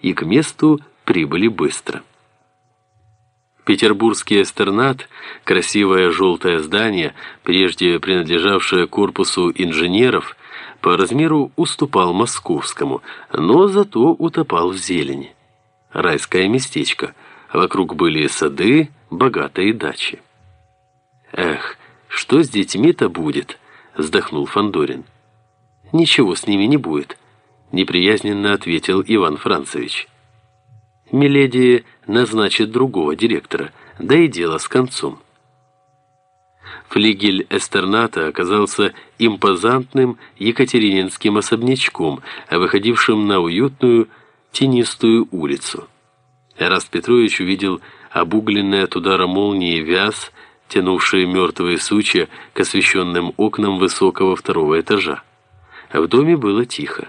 и к месту прибыли быстро. Петербургский эстернат, красивое желтое здание, прежде принадлежавшее корпусу инженеров, по размеру уступал московскому, но зато утопал в зелени. Райское местечко. Вокруг были сады, богатые дачи. «Эх, что с детьми-то будет?» – вздохнул Фандорин. «Ничего с ними не будет», – неприязненно ответил Иван Францевич. «Миледи назначит другого директора, да и дело с концом». Флигель Эстерната оказался импозантным екатерининским особнячком, выходившим на уютную тенистую улицу. Эраст Петрович увидел обугленный от удара молнии вяз, тянувшие мертвые сучья к освещенным окнам высокого второго этажа. В доме было тихо.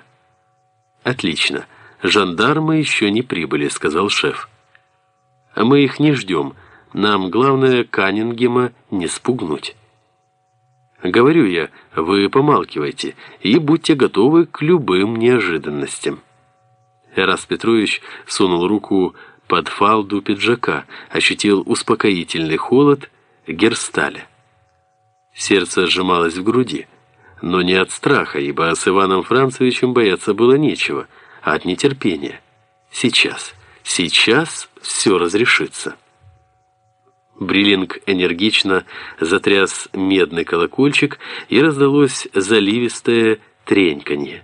«Отлично. Жандармы еще не прибыли», — сказал шеф. «А мы их не ждем. Нам главное Каннингема не спугнуть». «Говорю я, вы помалкивайте и будьте готовы к любым неожиданностям». Эрас Петрович сунул руку под фалду пиджака, ощутил успокоительный холод Герсталя. Сердце сжималось в груди, но не от страха, ибо с Иваном Францевичем бояться было нечего, а от нетерпения. Сейчас, сейчас все разрешится. Бриллинг энергично затряс медный колокольчик, и раздалось заливистое треньканье.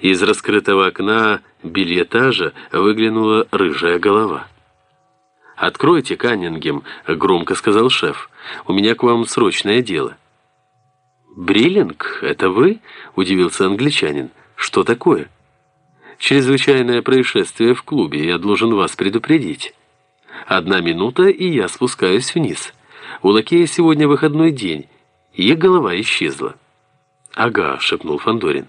Из раскрытого окна бельетажа выглянула рыжая голова. «Откройте, Каннингем», — громко сказал шеф. «У меня к вам срочное дело». «Бриллинг, это вы?» — удивился англичанин. «Что такое?» «Чрезвычайное происшествие в клубе, я должен вас предупредить. Одна минута, и я спускаюсь вниз. У лакея сегодня выходной день, и голова исчезла». «Ага», — шепнул Фандорин.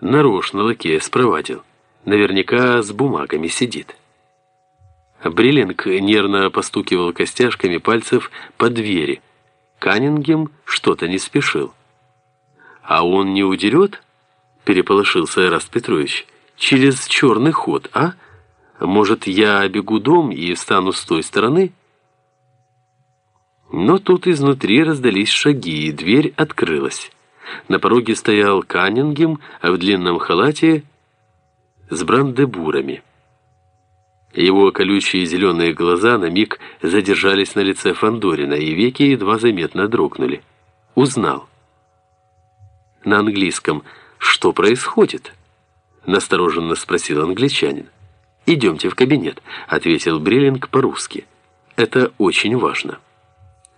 «Нарочно лакея спровадил. Наверняка с бумагами сидит». Бриллинг нервно постукивал костяшками пальцев по двери. Каннингем что-то не спешил. «А он не удерет?» – переполошился Эраст Петрович. «Через черный ход, а? Может, я обегу дом и встану с той стороны?» Но тут изнутри раздались шаги, и дверь открылась. На пороге стоял Каннингем в длинном халате с брандебурами. Его колючие зеленые глаза на миг задержались на лице Фандорина, и веки едва заметно дрогнули. Узнал. На английском «Что происходит?» Настороженно спросил англичанин. «Идемте в кабинет», — ответил Бриллинг по-русски. «Это очень важно».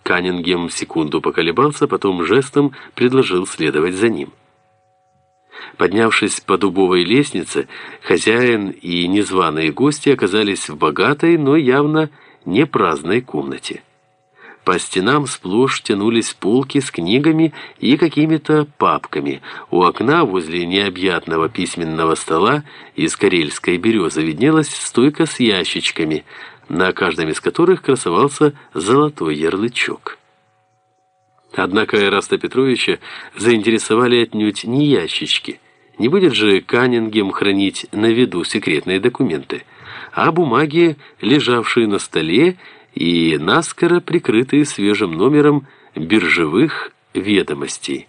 Каннингем секунду поколебался, потом жестом предложил следовать за ним. Поднявшись по дубовой лестнице, хозяин и незваные гости оказались в богатой, но явно не праздной комнате. По стенам сплошь тянулись полки с книгами и какими-то папками. У окна возле необъятного письменного стола из карельской березы виднелась стойка с ящичками, на каждом из которых красовался золотой ярлычок. Однако Эраста Петровича заинтересовали отнюдь не ящички. Не будет же Каннингем хранить на виду секретные документы, а бумаги, лежавшие на столе и наскоро прикрытые свежим номером биржевых ведомостей.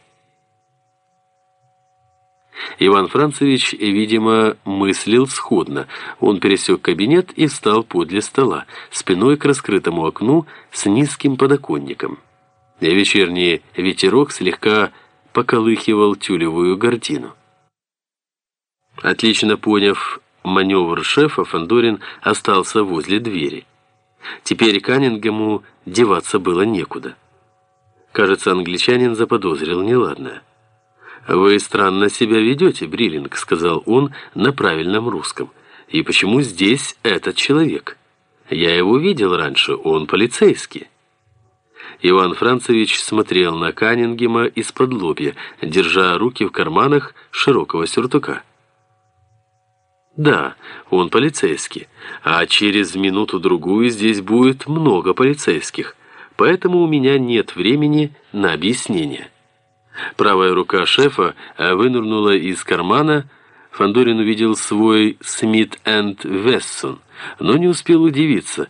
Иван Францевич, видимо, мыслил сходно. Он пересек кабинет и встал подле стола, спиной к раскрытому окну с низким подоконником. Вечерний ветерок слегка поколыхивал тюлевую гардину. Отлично поняв маневр шефа, Фандорин остался возле двери. Теперь Каннингему деваться было некуда. Кажется, англичанин заподозрил неладное. «Вы странно себя ведете, Бриллинг», — сказал он на правильном русском. «И почему здесь этот человек? Я его видел раньше, он полицейский». Иван Францевич смотрел на Каннингема из-под лобья, держа руки в карманах широкого сюртука. «Да, он полицейский, а через минуту-другую здесь будет много полицейских, поэтому у меня нет времени на объяснение». Правая рука шефа вынырнула из кармана, Фандорин увидел свой Смит энд Вессон, но не успел удивиться,